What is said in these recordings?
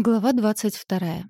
Глава 22.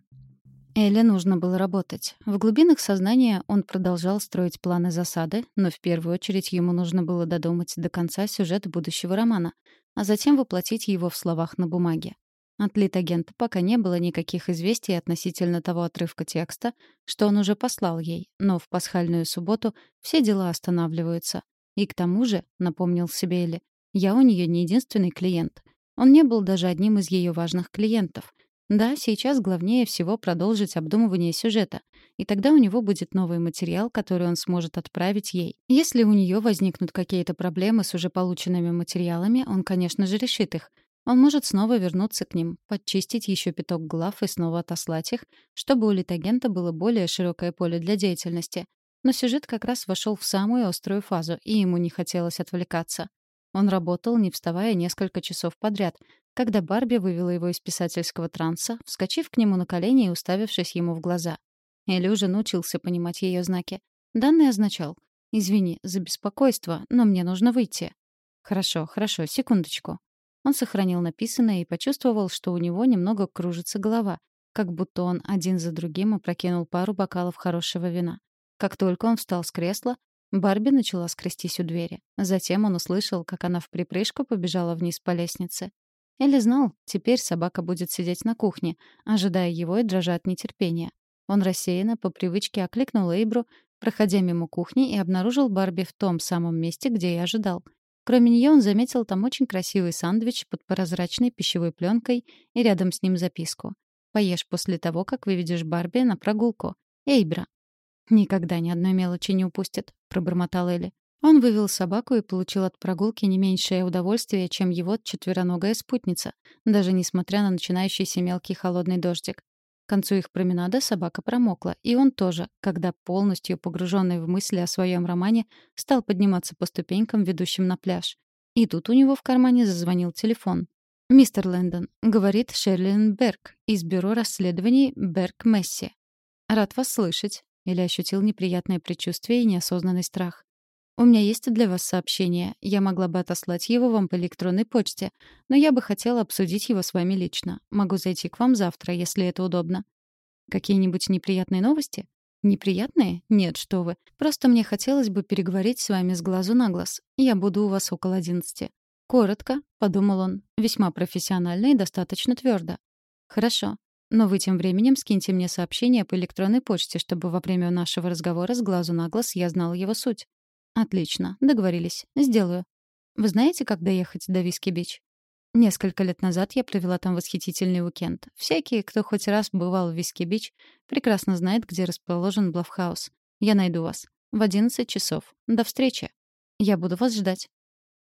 Эле нужно было работать. В глубинах сознания он продолжал строить планы засады, но в первую очередь ему нужно было додумать до конца сюжет будущего романа, а затем воплотить его в словах на бумаге. От литагента пока не было никаких известий относительно того отрывка текста, что он уже послал ей, но в пасхальную субботу все дела останавливаются. И к тому же, напомнил себе Элли, я у нее не единственный клиент. Он не был даже одним из ее важных клиентов — да, сейчас главнее всего продолжить обдумывание сюжета, и тогда у него будет новый материал, который он сможет отправить ей. Если у нее возникнут какие-то проблемы с уже полученными материалами, он, конечно же, решит их. Он может снова вернуться к ним, подчистить еще пяток глав и снова отослать их, чтобы у литагента было более широкое поле для деятельности. Но сюжет как раз вошел в самую острую фазу, и ему не хотелось отвлекаться. Он работал, не вставая несколько часов подряд, когда Барби вывела его из писательского транса, вскочив к нему на колени и уставившись ему в глаза. Элли уже научился понимать ее знаки. Данный означал «Извини за беспокойство, но мне нужно выйти». «Хорошо, хорошо, секундочку». Он сохранил написанное и почувствовал, что у него немного кружится голова, как будто он один за другим опрокинул пару бокалов хорошего вина. Как только он встал с кресла, Барби начала скрестись у двери. Затем он услышал, как она в припрыжку побежала вниз по лестнице. Элли знал, теперь собака будет сидеть на кухне, ожидая его и дрожа от нетерпения. Он рассеянно по привычке окликнул Эйбру, проходя мимо кухни, и обнаружил Барби в том самом месте, где и ожидал. Кроме нее он заметил там очень красивый сэндвич под прозрачной пищевой пленкой и рядом с ним записку. «Поешь после того, как выведешь Барби на прогулку. Эйбра». «Никогда ни одной мелочи не упустит», — пробормотал Элли. Он вывел собаку и получил от прогулки не меньшее удовольствие, чем его четвероногая спутница, даже несмотря на начинающийся мелкий холодный дождик. К концу их променада собака промокла, и он тоже, когда полностью погруженный в мысли о своем романе, стал подниматься по ступенькам, ведущим на пляж. И тут у него в кармане зазвонил телефон. «Мистер Лэндон», — говорит Шерлин Берг из бюро расследований Берг Месси. «Рад вас слышать», — или ощутил неприятное предчувствие и неосознанный страх. У меня есть для вас сообщение. Я могла бы отослать его вам по электронной почте, но я бы хотела обсудить его с вами лично. Могу зайти к вам завтра, если это удобно. Какие-нибудь неприятные новости? Неприятные? Нет, что вы. Просто мне хотелось бы переговорить с вами с глазу на глаз. Я буду у вас около одиннадцати. Коротко, подумал он, весьма профессионально и достаточно твердо. Хорошо. Но вы тем временем скиньте мне сообщение по электронной почте, чтобы во время нашего разговора с глазу на глаз я знала его суть. Отлично, договорились. Сделаю. Вы знаете, как доехать до Виски-Бич? Несколько лет назад я провела там восхитительный уикенд. Всякий, кто хоть раз бывал в Виски-Бич, прекрасно знает, где расположен Блаф-хаус. Я найду вас. В 11 часов. До встречи. Я буду вас ждать.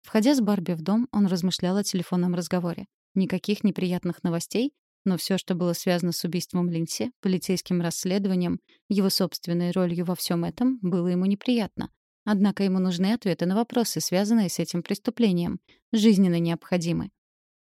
Входя с Барби в дом, он размышлял о телефонном разговоре. Никаких неприятных новостей, но все, что было связано с убийством Линси, полицейским расследованием, его собственной ролью во всем этом, было ему неприятно. Однако ему нужны ответы на вопросы, связанные с этим преступлением. Жизненно необходимы.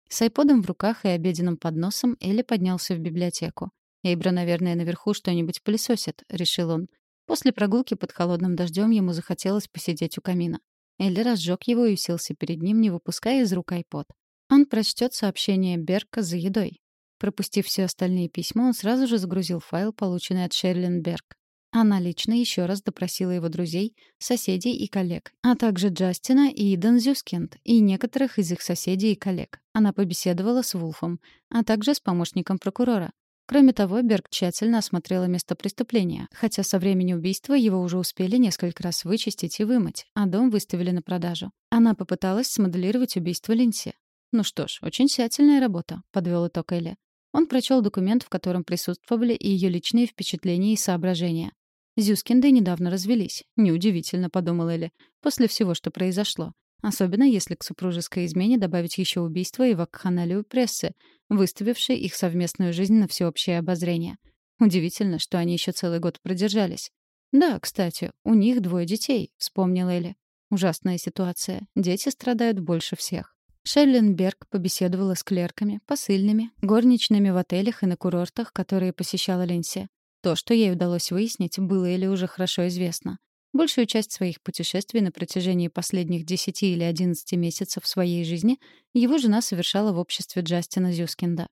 С айподом в руках и обеденным подносом Элли поднялся в библиотеку. «Эйбра, наверное, наверху что-нибудь пылесосит», — решил он. После прогулки под холодным дождем ему захотелось посидеть у камина. Элли разжег его и уселся перед ним, не выпуская из рук айпод. Он прочтет сообщение Берка за едой. Пропустив все остальные письма, он сразу же загрузил файл, полученный от Шерлин Берг. Она лично еще раз допросила его друзей, соседей и коллег, а также Джастина и Иден Зюскинд и некоторых из их соседей и коллег. Она побеседовала с Вулфом, а также с помощником прокурора. Кроме того, Берг тщательно осмотрела место преступления, хотя со времени убийства его уже успели несколько раз вычистить и вымыть, а дом выставили на продажу. Она попыталась смоделировать убийство Линси. «Ну что ж, очень тщательная работа», — подвел итог Элли. Он прочел документ, в котором присутствовали и ее личные впечатления и соображения. Зюскинды недавно развелись. Неудивительно, подумал Элли, после всего, что произошло. Особенно если к супружеской измене добавить еще убийство и вакханалию прессы, выставившей их совместную жизнь на всеобщее обозрение. Удивительно, что они еще целый год продержались. «Да, кстати, у них двое детей», — вспомнила Элли. Ужасная ситуация. Дети страдают больше всех. Шелленберг побеседовала с клерками, посыльными, горничными в отелях и на курортах, которые посещала Линси. То, что ей удалось выяснить, было или уже хорошо известно. Большую часть своих путешествий на протяжении последних 10 или 11 месяцев своей жизни его жена совершала в обществе Джастина Зюскинда.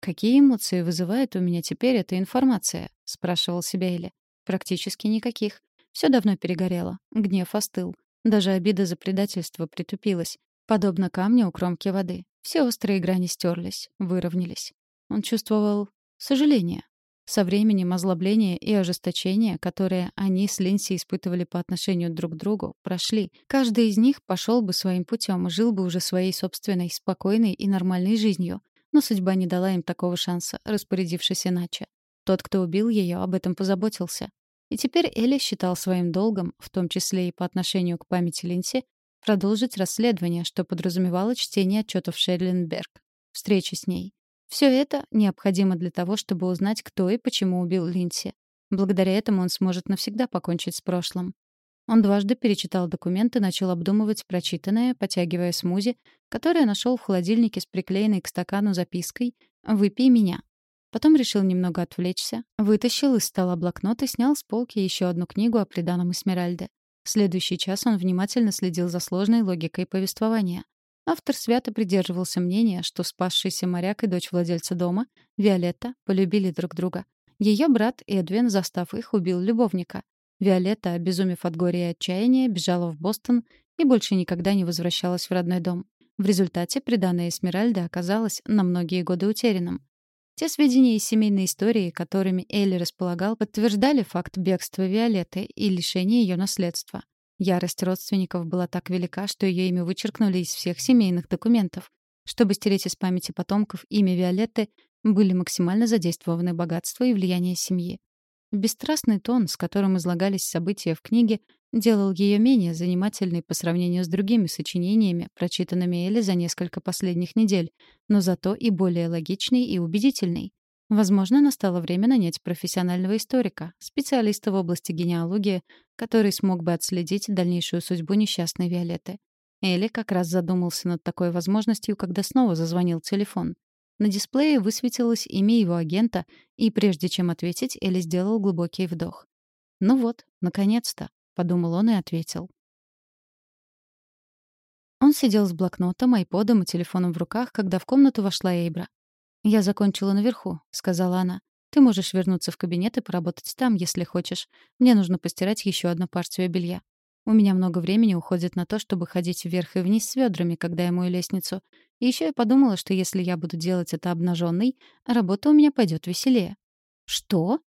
«Какие эмоции вызывает у меня теперь эта информация?» — спрашивал себя Элли. «Практически никаких. Все давно перегорело. Гнев остыл. Даже обида за предательство притупилась. Подобно камню у кромки воды. Все острые грани стерлись, выровнялись. Он чувствовал сожаление. Со временем озлобление и ожесточение, которые они с Линси испытывали по отношению друг к другу, прошли. Каждый из них пошел бы своим путем и жил бы уже своей собственной, спокойной и нормальной жизнью. Но судьба не дала им такого шанса, распорядившись иначе. Тот, кто убил ее, об этом позаботился. И теперь Элли считал своим долгом, в том числе и по отношению к памяти Линси, продолжить расследование, что подразумевало чтение отчетов Шерлинберг, встречи с ней. Все это необходимо для того, чтобы узнать, кто и почему убил Линси. Благодаря этому он сможет навсегда покончить с прошлым. Он дважды перечитал документы, начал обдумывать прочитанное, потягивая смузи, которое нашел в холодильнике с приклеенной к стакану запиской «Выпей меня». Потом решил немного отвлечься, вытащил из стола блокнот и снял с полки еще одну книгу о приданом Эсмеральде. В следующий час он внимательно следил за сложной логикой повествования. Автор свято придерживался мнения, что спасшийся моряк и дочь владельца дома, Виолетта, полюбили друг друга. Ее брат Эдвин, застав их, убил любовника. Виолетта, обезумев от горя и отчаяния, бежала в Бостон и больше никогда не возвращалась в родной дом. В результате приданное Эсмеральда оказалось на многие годы утерянным. Те сведения из семейной истории, которыми Элли располагал, подтверждали факт бегства Виолетты и лишения ее наследства. Ярость родственников была так велика, что ее имя вычеркнули из всех семейных документов. Чтобы стереть из памяти потомков имя Виолетты, были максимально задействованы богатство и влияние семьи. Бесстрастный тон, с которым излагались события в книге, делал ее менее занимательной по сравнению с другими сочинениями, прочитанными Элли за несколько последних недель, но зато и более логичной и убедительной. Возможно, настало время нанять профессионального историка, специалиста в области генеалогии, который смог бы отследить дальнейшую судьбу несчастной Виолетты. Элли как раз задумался над такой возможностью, когда снова зазвонил телефон. На дисплее высветилось имя его агента, и прежде чем ответить, Элли сделал глубокий вдох. «Ну вот, наконец-то», — подумал он и ответил. Он сидел с блокнотом, айподом и телефоном в руках, когда в комнату вошла Эйбра. «Я закончила наверху», — сказала она. «Ты можешь вернуться в кабинет и поработать там, если хочешь. Мне нужно постирать еще одну партию белья. У меня много времени уходит на то, чтобы ходить вверх и вниз с ведрами, когда я мою лестницу. И еще я подумала, что если я буду делать это обнаженной, работа у меня пойдет веселее». «Что?»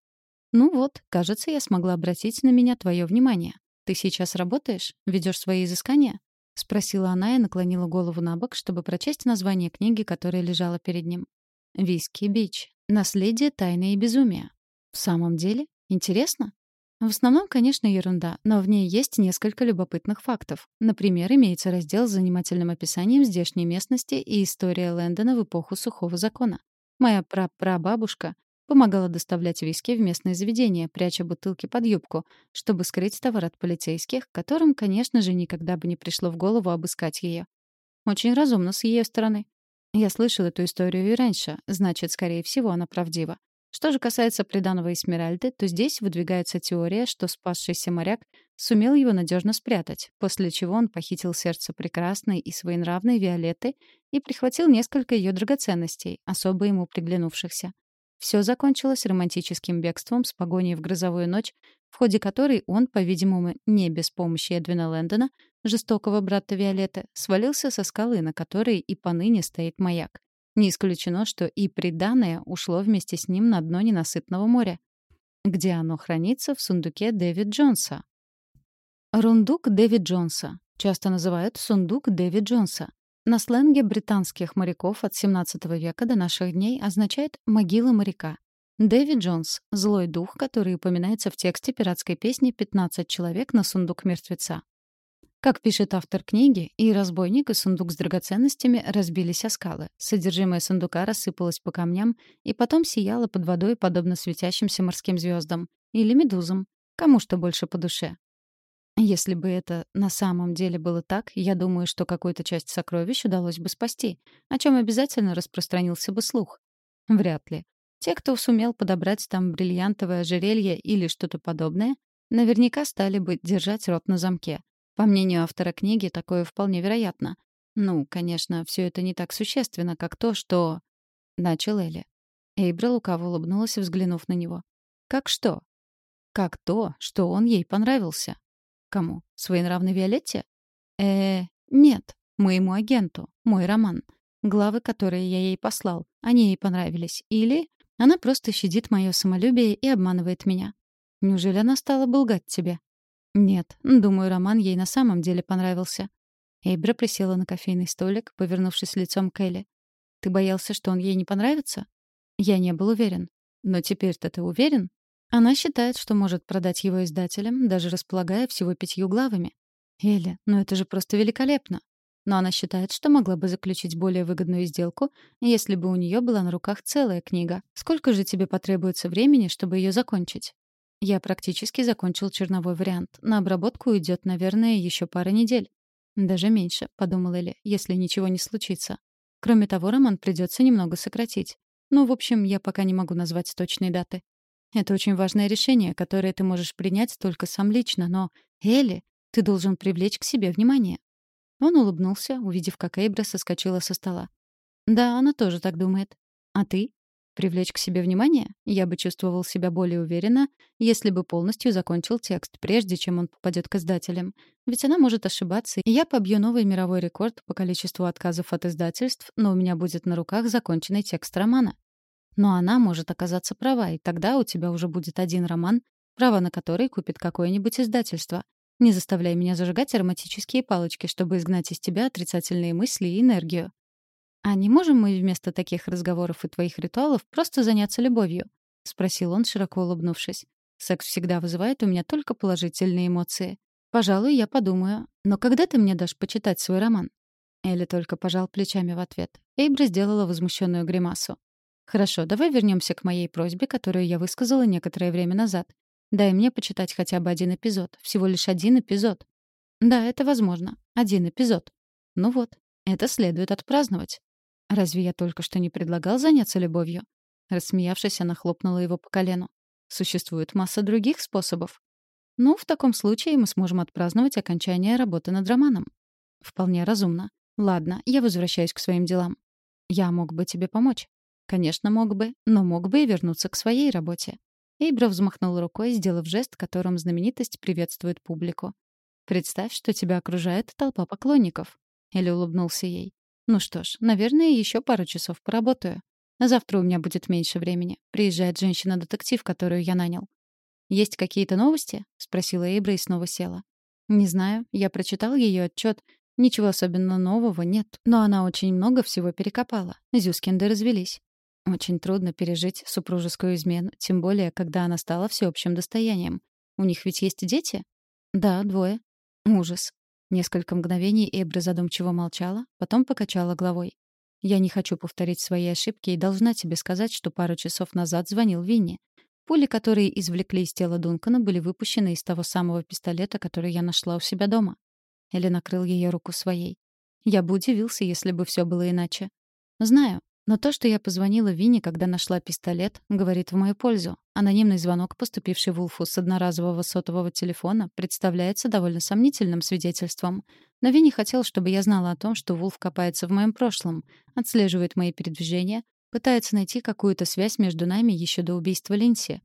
«Ну вот, кажется, я смогла обратить на меня твое внимание. Ты сейчас работаешь? Ведешь свои изыскания?» — спросила она и наклонила голову на бок, чтобы прочесть название книги, которая лежала перед ним. Виски Бич. Наследие, тайны и безумие. В самом деле? Интересно? В основном, конечно, ерунда, но в ней есть несколько любопытных фактов. Например, имеется раздел с занимательным описанием здешней местности и история Лэндона в эпоху сухого закона. Моя прапрабабушка помогала доставлять виски в местные заведения, пряча бутылки под юбку, чтобы скрыть товар от полицейских, которым, конечно же, никогда бы не пришло в голову обыскать ее. Очень разумно с ее стороны. Я слышал эту историю и раньше, значит, скорее всего, она правдива. Что же касается приданого Эсмеральды, то здесь выдвигается теория, что спасшийся моряк сумел его надежно спрятать, после чего он похитил сердце прекрасной и своенравной Виолетты и прихватил несколько ее драгоценностей, особо ему приглянувшихся. Все закончилось романтическим бегством с погоней в грозовую ночь, в ходе которой он, по-видимому, не без помощи Эдвина Лэндона, жестокого брата Виолетты, свалился со скалы, на которой и поныне стоит маяк. Не исключено, что и приданое ушло вместе с ним на дно ненасытного моря. Где оно хранится? В сундуке Дэвид Джонса. Рундук Дэвид Джонса. Часто называют сундук Дэвид Джонса. На сленге британских моряков от 17 века до наших дней означает «могила моряка». Дэвид Джонс — злой дух, который упоминается в тексте пиратской песни «15 человек на сундук мертвеца». Как пишет автор книги, и разбойник, и сундук с драгоценностями разбились о скалы. Содержимое сундука рассыпалось по камням и потом сияло под водой, подобно светящимся морским звездам. Или медузам. Кому что больше по душе. Если бы это на самом деле было так, я думаю, что какую-то часть сокровищ удалось бы спасти, о чем обязательно распространился бы слух. Вряд ли. Те, кто сумел подобрать там бриллиантовое ожерелье или что-то подобное, наверняка стали бы держать рот на замке. По мнению автора книги, такое вполне вероятно. Ну, конечно, все это не так существенно, как то, что... Начал Элли. Эйбра лукаво улыбнулась, взглянув на него. «Как что?» «Как то, что он ей понравился». «Кому? Своенравной Виолетте?» э нет, моему агенту, мой роман. Главы, которые я ей послал, они ей понравились. Или она просто щадит мое самолюбие и обманывает меня. Неужели она стала бы тебе? Нет, думаю, роман ей на самом деле понравился. Эйбра присела на кофейный столик, повернувшись лицом к Элли. Ты боялся, что он ей не понравится? Я не был уверен. Но теперь-то ты уверен? Она считает, что может продать его издателям, даже располагая всего пятью главами. Эля, ну это же просто великолепно. Но она считает, что могла бы заключить более выгодную сделку, если бы у нее была на руках целая книга. Сколько же тебе потребуется времени, чтобы ее закончить? Я практически закончил черновой вариант. На обработку уйдет, наверное, еще пара недель. Даже меньше, подумал Эли, если ничего не случится. Кроме того, роман придется немного сократить. Ну, в общем, я пока не могу назвать точной даты. Это очень важное решение, которое ты можешь принять только сам лично, но, Элли, ты должен привлечь к себе внимание. Он улыбнулся, увидев, как Эйбра соскочила со стола. «Да, она тоже так думает. А ты? Привлечь к себе внимание? Я бы чувствовал себя более уверенно, если бы полностью закончил текст, прежде чем он попадет к издателям. Ведь она может ошибаться, и я побью новый мировой рекорд по количеству отказов от издательств, но у меня будет на руках законченный текст романа. Но она может оказаться права, и тогда у тебя уже будет один роман, право на который купит какое-нибудь издательство. Не заставляй меня зажигать ароматические палочки, чтобы изгнать из тебя отрицательные мысли и энергию. А не можем мы вместо таких разговоров и твоих ритуалов просто заняться любовью? спросил он, широко улыбнувшись. Секс всегда вызывает у меня только положительные эмоции. Пожалуй, я подумаю. Но когда ты мне дашь почитать свой роман? Элли только пожал плечами в ответ. Эйбра сделала возмущенную гримасу. Хорошо, давай вернемся к моей просьбе, которую я высказала некоторое время назад. Дай мне почитать хотя бы один эпизод. Всего лишь один эпизод. Да, это возможно. Один эпизод. Ну вот, это следует отпраздновать. Разве я только что не предлагал заняться любовью? Рассмеявшись, она хлопнула его по колену. Существует масса других способов. Ну, в таком случае мы сможем отпраздновать окончание работы над романом. Вполне разумно. Ладно, я возвращаюсь к своим делам. Я мог бы тебе помочь. Конечно, мог бы, но мог бы и вернуться к своей работе. Эйбра взмахнул рукой, сделав жест, которым знаменитость приветствует публику. «Представь, что тебя окружает толпа поклонников». Элли улыбнулся ей. «Ну что ж, наверное, еще пару часов поработаю. Завтра у меня будет меньше времени. Приезжает женщина-детектив, которую я нанял». «Есть какие-то новости?» — спросила Эйбра и снова села. «Не знаю. Я прочитал ее отчет. Ничего особенно нового нет. Но она очень много всего перекопала. Зюскинды развелись. Очень трудно пережить супружескую измену, тем более, когда она стала всеобщим достоянием. У них ведь есть дети? Да, двое. Ужас. Несколько мгновений Эбра задумчиво молчала, потом покачала головой. «Я не хочу повторить свои ошибки и должна тебе сказать, что пару часов назад звонил Винни. Пули, которые извлекли из тела Дункана, были выпущены из того самого пистолета, который я нашла у себя дома». Элли накрыл ее руку своей. «Я бы удивился, если бы все было иначе. Знаю, но то, что я позвонила Винни, когда нашла пистолет, говорит в мою пользу. Анонимный звонок, поступивший Вулфу с одноразового сотового телефона, представляется довольно сомнительным свидетельством. Но Винни хотел, чтобы я знала о том, что Вулф копается в моем прошлом, отслеживает мои передвижения, пытается найти какую-то связь между нами еще до убийства Линси.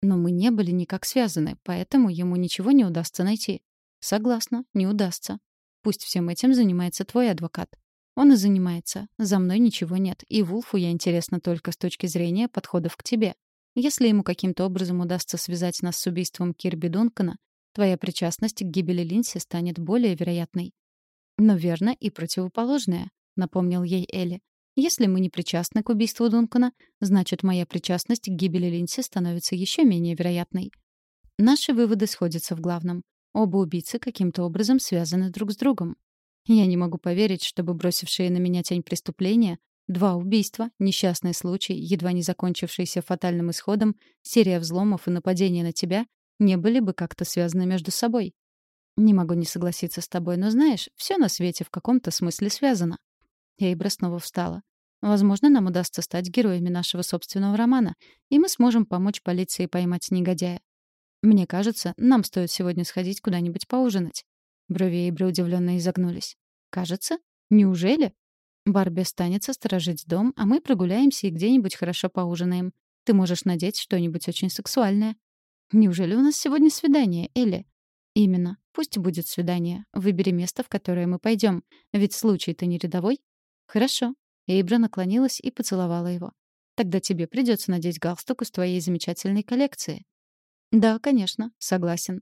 Но мы не были никак связаны, поэтому ему ничего не удастся найти. Согласна, не удастся. Пусть всем этим занимается твой адвокат. Он и занимается. За мной ничего нет, и Вулфу я интересна только с точки зрения подходов к тебе. Если ему каким-то образом удастся связать нас с убийством Кирби Дункана, твоя причастность к гибели Линси станет более вероятной. Но верно и противоположное, напомнил ей Элли. Если мы не причастны к убийству Дункана, значит, моя причастность к гибели Линси становится еще менее вероятной. Наши выводы сходятся в главном. Оба убийцы каким-то образом связаны друг с другом. Я не могу поверить, чтобы бросившие на меня тень преступления, два убийства, несчастный случай, едва не закончившийся фатальным исходом, серия взломов и нападение на тебя, не были бы как-то связаны между собой. Не могу не согласиться с тобой, но знаешь, все на свете в каком-то смысле связано. Эйбра снова встала. Возможно, нам удастся стать героями нашего собственного романа, и мы сможем помочь полиции поймать негодяя. Мне кажется, нам стоит сегодня сходить куда-нибудь поужинать. Брови Эйбры удивленно изогнулись. «Кажется? Неужели?» Барби останется сторожить дом, а мы прогуляемся и где-нибудь хорошо поужинаем. Ты можешь надеть что-нибудь очень сексуальное. Неужели у нас сегодня свидание, Элли? Именно. Пусть будет свидание. Выбери место, в которое мы пойдем. Ведь случай-то не рядовой. Хорошо. Эйбра наклонилась и поцеловала его. Тогда тебе придется надеть галстук из твоей замечательной коллекции. Да, конечно, согласен.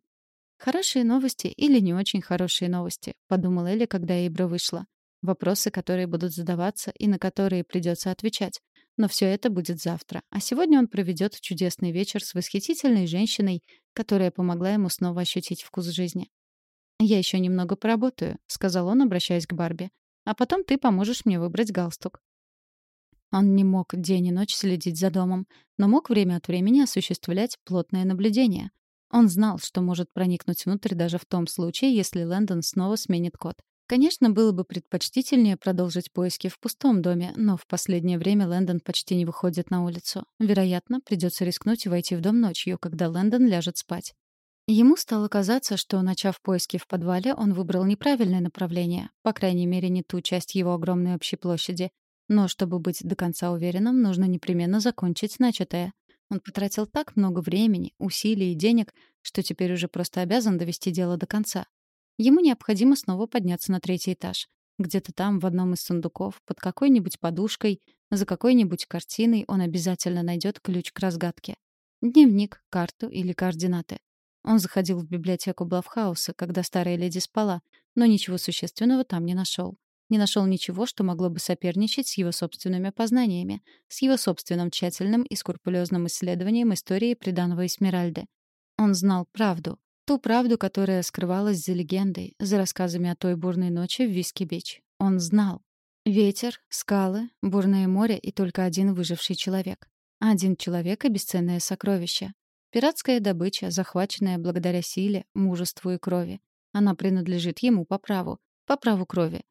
Хорошие новости или не очень хорошие новости, подумала Элли, когда Эйбра вышла. Вопросы, которые будут задаваться и на которые придется отвечать. Но все это будет завтра. А сегодня он проведет чудесный вечер с восхитительной женщиной, которая помогла ему снова ощутить вкус жизни. «Я еще немного поработаю», — сказал он, обращаясь к Барби. «А потом ты поможешь мне выбрать галстук». Он не мог день и ночь следить за домом, но мог время от времени осуществлять плотное наблюдение. Он знал, что может проникнуть внутрь даже в том случае, если Лэндон снова сменит код. Конечно, было бы предпочтительнее продолжить поиски в пустом доме, но в последнее время Лэндон почти не выходит на улицу. Вероятно, придется рискнуть и войти в дом ночью, когда Лэндон ляжет спать. Ему стало казаться, что, начав поиски в подвале, он выбрал неправильное направление, по крайней мере, не ту часть его огромной общей площади. Но чтобы быть до конца уверенным, нужно непременно закончить начатое. Он потратил так много времени, усилий и денег, что теперь уже просто обязан довести дело до конца. Ему необходимо снова подняться на третий этаж. Где-то там, в одном из сундуков, под какой-нибудь подушкой, за какой-нибудь картиной он обязательно найдет ключ к разгадке. Дневник, карту или координаты. Он заходил в библиотеку Блафф-хауса, когда старая леди спала, но ничего существенного там не нашел. Не нашел ничего, что могло бы соперничать с его собственными познаниями, с его собственным тщательным и скрупулезным исследованием истории приданого Эсмеральды. Он знал правду, Ту правду, которая скрывалась за легендой, за рассказами о той бурной ночи в Виски-Бич. Он знал. Ветер, скалы, бурное море и только один выживший человек. Один человек и бесценное сокровище. Пиратская добыча, захваченная благодаря силе, мужеству и крови. Она принадлежит ему по праву. По праву крови.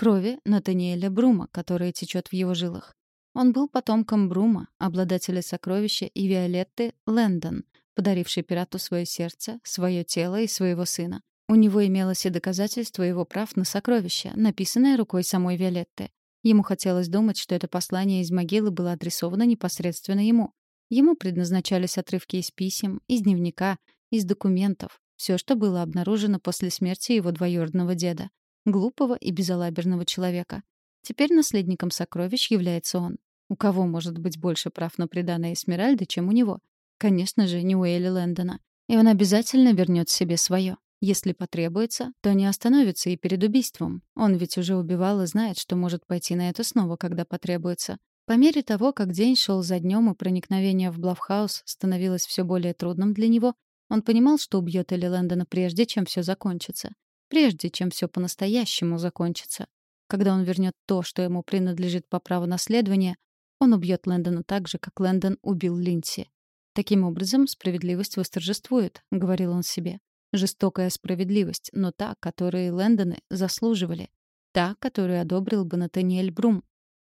Крови Натаниэля Брума, которая течет в его жилах. Он был потомком Брума, обладателя сокровища и Виолетты Лэндон, подаривший пирату свое сердце, свое тело и своего сына. У него имелось и доказательство его прав на сокровище, написанное рукой самой Виолетты. Ему хотелось думать, что это послание из могилы было адресовано непосредственно ему. Ему предназначались отрывки из писем, из дневника, из документов, все, что было обнаружено после смерти его двоюродного деда, глупого и безалаберного человека. Теперь наследником сокровищ является он. У кого может быть больше прав на преданное Эсмеральды, чем у него? Конечно же, не у Элли Лэндона. И он обязательно вернет себе свое. Если потребуется, то не остановится и перед убийством. Он ведь уже убивал и знает, что может пойти на это снова, когда потребуется. По мере того, как день шел за днем и проникновение в Блавхаус становилось все более трудным для него, он понимал, что убьет Элли Лэндона прежде, чем все закончится. Прежде, чем все по-настоящему закончится. Когда он вернет то, что ему принадлежит по праву наследования, он убьет Лэндона так же, как Лэндон убил Линси. Таким образом, справедливость восторжествует, говорил он себе. Жестокая справедливость, но та, которую Лэндоны заслуживали. Та, которую одобрил бы Натаниэль Брум.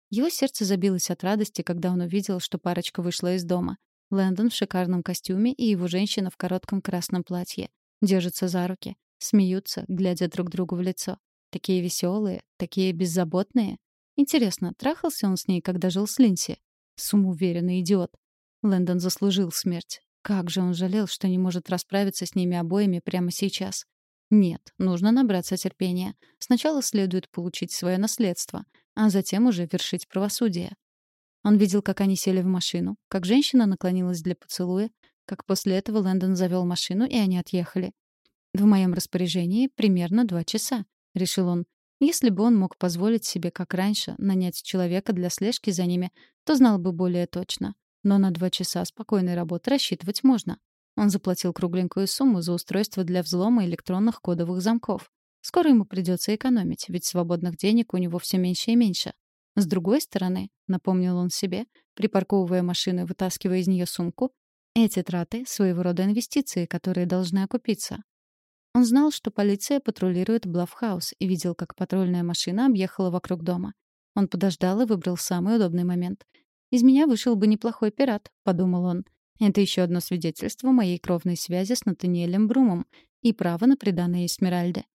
Его сердце забилось от радости, когда он увидел, что парочка вышла из дома. Лэндон в шикарном костюме и его женщина в коротком красном платье. Держатся за руки, смеются, глядя друг другу в лицо. Такие веселые, такие беззаботные. Интересно, трахался он с ней, когда жил с Линси? Самоуверенный идиот. Лэндон заслужил смерть. Как же он жалел, что не может расправиться с ними обоими прямо сейчас. Нет, нужно набраться терпения. Сначала следует получить свое наследство, а затем уже вершить правосудие. Он видел, как они сели в машину, как женщина наклонилась для поцелуя, как после этого Лэндон завел машину, и они отъехали. «В моем распоряжении примерно два часа», — решил он. Если бы он мог позволить себе, как раньше, нанять человека для слежки за ними, то знал бы более точно. Но на два часа спокойной работы рассчитывать можно. Он заплатил кругленькую сумму за устройство для взлома электронных кодовых замков. Скоро ему придется экономить, ведь свободных денег у него все меньше и меньше. С другой стороны, напомнил он себе, припарковывая машину и вытаскивая из нее сумку, эти траты — своего рода инвестиции, которые должны окупиться. Он знал, что полиция патрулирует Блавхаус и видел, как патрульная машина объехала вокруг дома. Он подождал и выбрал самый удобный момент. «Из меня вышел бы неплохой пират», — подумал он. «Это еще одно свидетельство моей кровной связи с Натаниэлем Брумом и право на преданное Эсмеральде».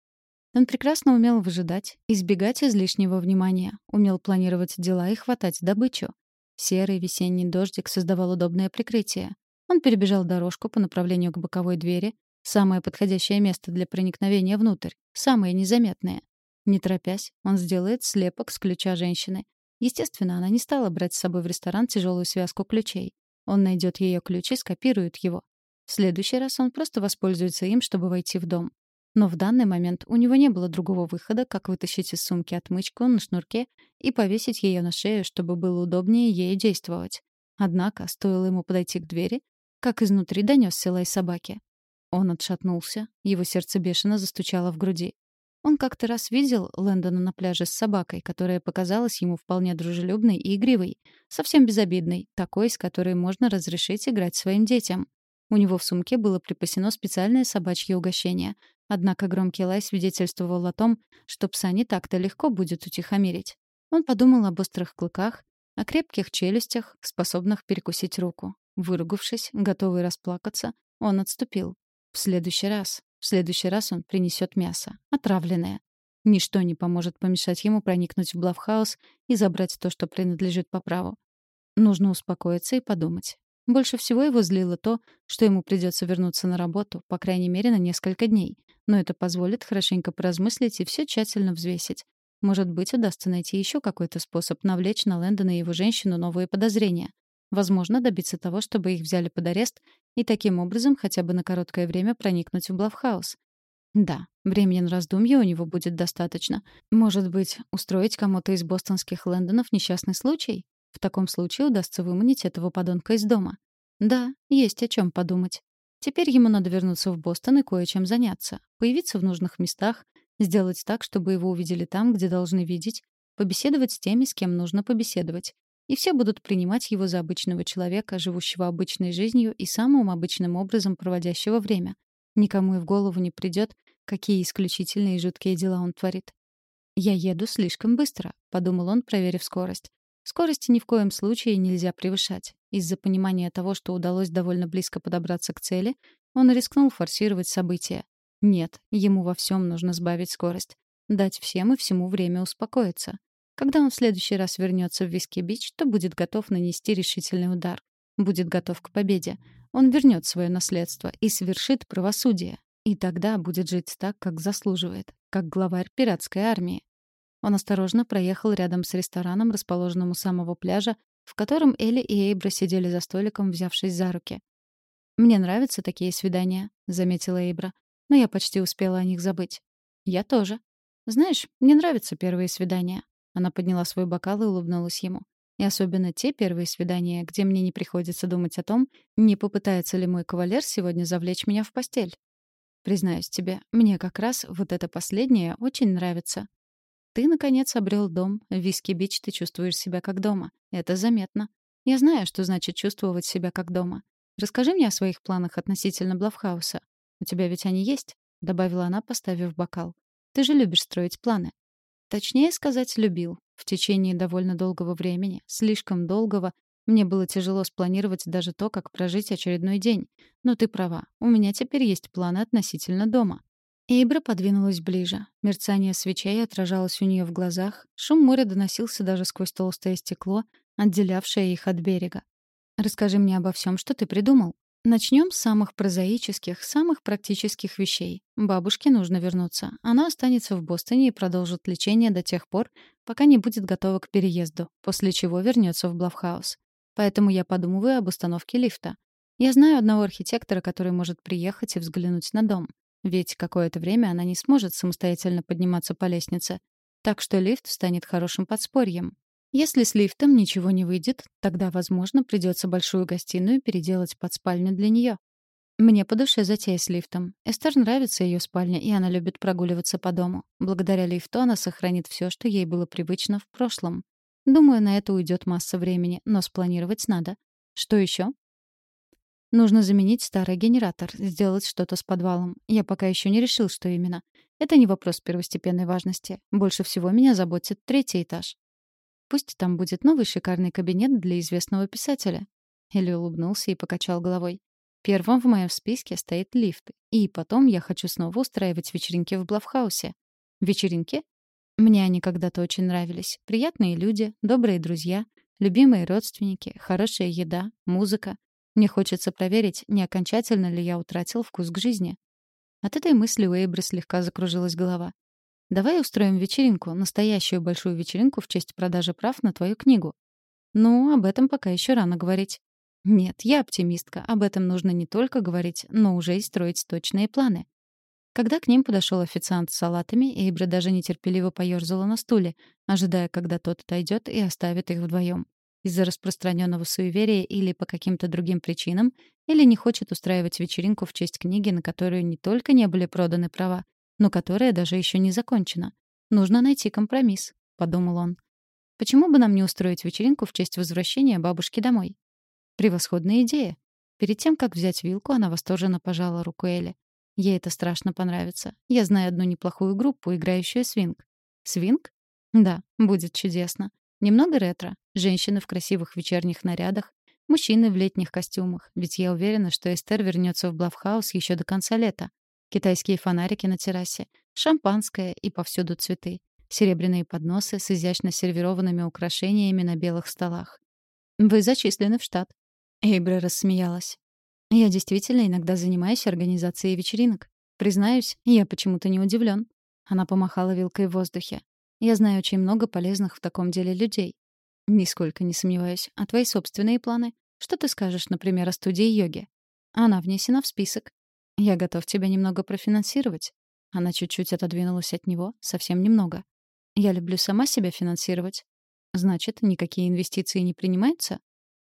Он прекрасно умел выжидать, избегать излишнего внимания, умел планировать дела и хватать добычу. Серый весенний дождик создавал удобное прикрытие. Он перебежал дорожку по направлению к боковой двери, самое подходящее место для проникновения внутрь, самое незаметное. Не торопясь, он сделает слепок с ключа женщины. Естественно, она не стала брать с собой в ресторан тяжелую связку ключей. Он найдет ее ключ и скопирует его. В следующий раз он просто воспользуется им, чтобы войти в дом. Но в данный момент у него не было другого выхода, как вытащить из сумки отмычку на шнурке и повесить ее на шею, чтобы было удобнее ей действовать. Однако, стоило ему подойти к двери, как изнутри донесся лай собаки. Он отшатнулся, его сердце бешено застучало в груди. Он как-то раз видел Лэндона на пляже с собакой, которая показалась ему вполне дружелюбной и игривой, совсем безобидной, такой, с которой можно разрешить играть своим детям. У него в сумке было припасено специальное собачье угощение, Однако громкий лай свидетельствовал о том, что пса не так-то легко будет утихомирить. Он подумал об острых клыках, о крепких челюстях, способных перекусить руку. Выругавшись, готовый расплакаться, он отступил. В следующий раз, в следующий раз он принесет мясо, отравленное. Ничто не поможет помешать ему проникнуть в Блавхаус и забрать то, что принадлежит по праву. Нужно успокоиться и подумать. Больше всего его злило то, что ему придется вернуться на работу, по крайней мере, на несколько дней. Но это позволит хорошенько поразмыслить и все тщательно взвесить. Может быть, удастся найти еще какой-то способ навлечь на Лэндона и его женщину новые подозрения. Возможно, добиться того, чтобы их взяли под арест и таким образом хотя бы на короткое время проникнуть в Блавхаус. Да, времени на раздумье у него будет достаточно. Может быть, устроить кому-то из бостонских Лэндонов несчастный случай? В таком случае удастся выманить этого подонка из дома. Да, есть о чем подумать. Теперь ему надо вернуться в Бостон и кое-чем заняться. Появиться в нужных местах, сделать так, чтобы его увидели там, где должны видеть, побеседовать с теми, с кем нужно побеседовать. И все будут принимать его за обычного человека, живущего обычной жизнью и самым обычным образом проводящего время. Никому и в голову не придет, какие исключительные и жуткие дела он творит. «Я еду слишком быстро», — подумал он, проверив скорость. Скорости ни в коем случае нельзя превышать. Из-за понимания того, что удалось довольно близко подобраться к цели, он рискнул форсировать события. Нет, ему во всем нужно сбавить скорость. Дать всем и всему время успокоиться. Когда он в следующий раз вернется в Виски-Бич, то будет готов нанести решительный удар. Будет готов к победе. Он вернет свое наследство и совершит правосудие. И тогда будет жить так, как заслуживает, как главарь пиратской армии. Он осторожно проехал рядом с рестораном, расположенным у самого пляжа, в котором Элли и Эйбра сидели за столиком, взявшись за руки. «Мне нравятся такие свидания», — заметила Эйбра. «Но я почти успела о них забыть». «Я тоже». «Знаешь, мне нравятся первые свидания». Она подняла свой бокал и улыбнулась ему. И особенно те первые свидания, где мне не приходится думать о том, не попытается ли мой кавалер сегодня завлечь меня в постель. Признаюсь тебе, мне как раз вот это последнее очень нравится. Ты, наконец, обрел дом. В Виски-Бич ты чувствуешь себя как дома. Это заметно. Я знаю, что значит чувствовать себя как дома. Расскажи мне о своих планах относительно Блавхауса. У тебя ведь они есть?» — добавила она, поставив бокал. «Ты же любишь строить планы». Точнее сказать, любил. В течение довольно долгого времени, слишком долгого, мне было тяжело спланировать даже то, как прожить очередной день. Но ты права, у меня теперь есть планы относительно дома. Эйбра подвинулась ближе. Мерцание свечей отражалось у нее в глазах. Шум моря доносился даже сквозь толстое стекло, отделявшее их от берега. «Расскажи мне обо всем, что ты придумал. Начнем с самых прозаических, самых практических вещей. Бабушке нужно вернуться. Она останется в Бостоне и продолжит лечение до тех пор, пока не будет готова к переезду, после чего вернется в Блавхаус. Поэтому я подумываю об установке лифта. Я знаю одного архитектора, который может приехать и взглянуть на дом. Ведь какое-то время она не сможет самостоятельно подниматься по лестнице. Так что лифт станет хорошим подспорьем. Если с лифтом ничего не выйдет, тогда, возможно, придется большую гостиную переделать под спальню для нее. Мне по душе затея с лифтом. Эстер нравится ее спальня, и она любит прогуливаться по дому. Благодаря лифту она сохранит все, что ей было привычно в прошлом. Думаю, на это уйдет масса времени, но спланировать надо. Что еще? Нужно заменить старый генератор, сделать что-то с подвалом. Я пока еще не решил, что именно. Это не вопрос первостепенной важности. Больше всего меня заботит третий этаж. Пусть там будет новый шикарный кабинет для известного писателя. Элли улыбнулся и покачал головой. Первым в моем списке стоит лифт. И потом я хочу снова устраивать вечеринки в Блавхаусе. Вечеринки? Мне они когда-то очень нравились. Приятные люди, добрые друзья, любимые родственники, хорошая еда, музыка. Мне хочется проверить, не окончательно ли я утратил вкус к жизни. От этой мысли у Эйбры слегка закружилась голова. «Давай устроим вечеринку, настоящую большую вечеринку в честь продажи прав на твою книгу». «Ну, об этом пока еще рано говорить». «Нет, я оптимистка. Об этом нужно не только говорить, но уже и строить точные планы». Когда к ним подошел официант с салатами, Эйбра даже нетерпеливо поёрзала на стуле, ожидая, когда тот отойдет и оставит их вдвоем. Из-за распространенного суеверия или по каким-то другим причинам, или не хочет устраивать вечеринку в честь книги, на которую не только не были проданы права, но которая даже еще не закончена. Нужно найти компромисс, подумал он. Почему бы нам не устроить вечеринку в честь возвращения бабушки домой? Превосходная идея. Перед тем, как взять вилку, она восторженно пожала руку Элли. Ей это страшно понравится. Я знаю одну неплохую группу, играющую свинг. Свинг? Да, будет чудесно. Немного ретро. Женщины в красивых вечерних нарядах, мужчины в летних костюмах. Ведь я уверена, что Эстер вернется в Блавхаус еще до конца лета. Китайские фонарики на террасе, шампанское и повсюду цветы. Серебряные подносы с изящно сервированными украшениями на белых столах. «Вы зачислены в штат». Эйбра рассмеялась. «Я действительно иногда занимаюсь организацией вечеринок. Признаюсь, я почему-то не удивлен. Она помахала вилкой в воздухе. Я знаю очень много полезных в таком деле людей. Нисколько не сомневаюсь. А твои собственные планы? Что ты скажешь, например, о студии йоги? Она внесена в список. Я готов тебя немного профинансировать. Она чуть-чуть отодвинулась от него, совсем немного. Я люблю сама себя финансировать. Значит, никакие инвестиции не принимаются?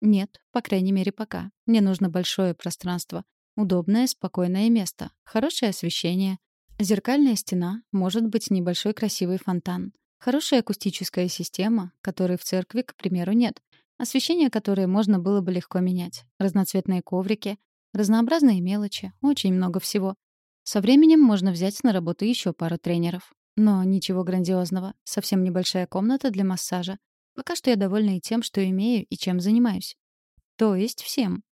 Нет, по крайней мере, пока. Мне нужно большое пространство. Удобное, спокойное место. Хорошее освещение. Зеркальная стена, может быть, небольшой красивый фонтан. Хорошая акустическая система, которой в церкви, к примеру, нет. Освещение, которое можно было бы легко менять. Разноцветные коврики, разнообразные мелочи, очень много всего. Со временем можно взять на работу еще пару тренеров. Но ничего грандиозного. Совсем небольшая комната для массажа. Пока что я довольна и тем, что имею, и чем занимаюсь. То есть всем.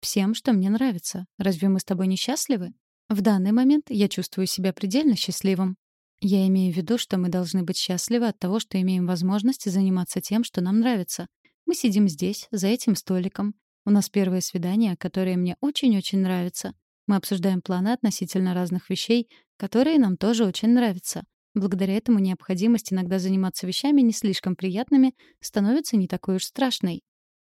Всем, что мне нравится. Разве мы с тобой несчастливы? В данный момент я чувствую себя предельно счастливым. Я имею в виду, что мы должны быть счастливы от того, что имеем возможность заниматься тем, что нам нравится. Мы сидим здесь, за этим столиком. У нас первое свидание, которое мне очень-очень нравится. Мы обсуждаем планы относительно разных вещей, которые нам тоже очень нравятся. Благодаря этому необходимость иногда заниматься вещами не слишком приятными становится не такой уж страшной.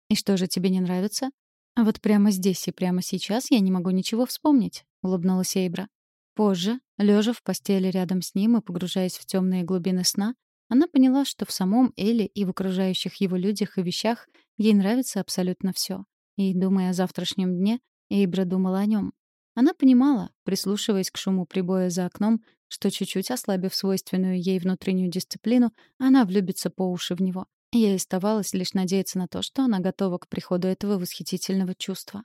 И что же тебе не нравится? А вот прямо здесь и прямо сейчас я не могу ничего вспомнить, улыбнулась Эйбра. Позже, лежа в постели рядом с ним и погружаясь в темные глубины сна, она поняла, что в самом Эле и в окружающих его людях и вещах ей нравится абсолютно все. И, думая о завтрашнем дне, Эйбра думала о нем. Она понимала, прислушиваясь к шуму прибоя за окном, что чуть-чуть ослабив свойственную ей внутреннюю дисциплину, она влюбится по уши в него. Ей оставалось лишь надеяться на то, что она готова к приходу этого восхитительного чувства.